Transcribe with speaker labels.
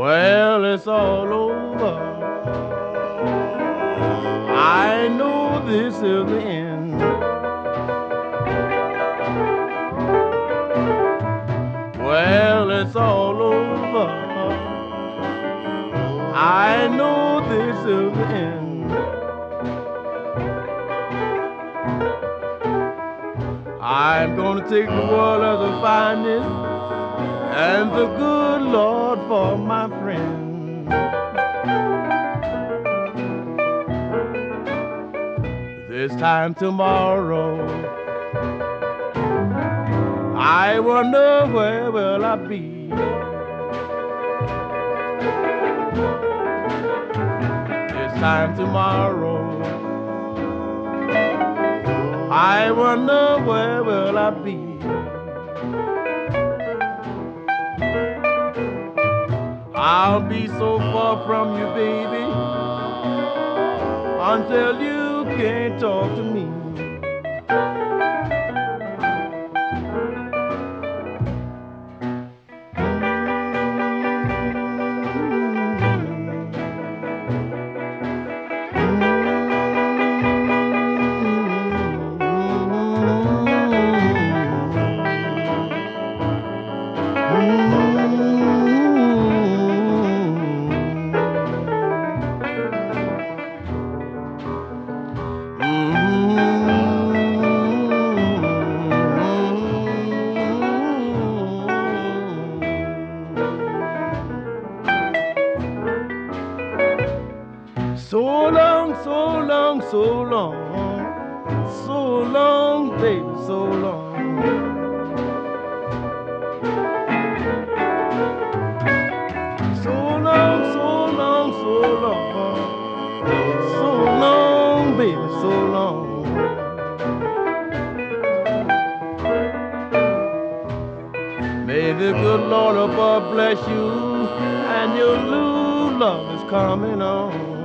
Speaker 1: Well, it's all over. I know this is the end. Well, it's all over. I know this is the end. I'm gonna take the world as a findin' and the good Lord for my This time tomorrow, I wonder where will I be. This time tomorrow. I wonder where will I be. I'll be so far from you, baby, until you can't talk to me. So long, so long, so long, so long, baby, so long. So long, so long, so long, so long, baby, so long. May the good Lord above bless you, and your new love is coming on.